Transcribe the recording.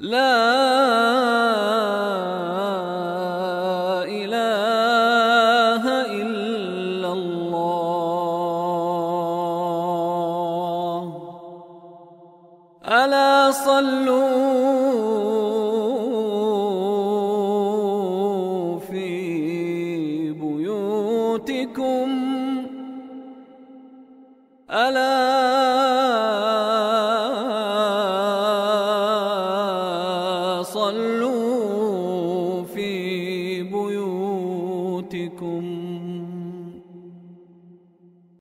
لا إله إلا الله. ألا صلوا في بيوتكم. فصلوا في بيوتكم.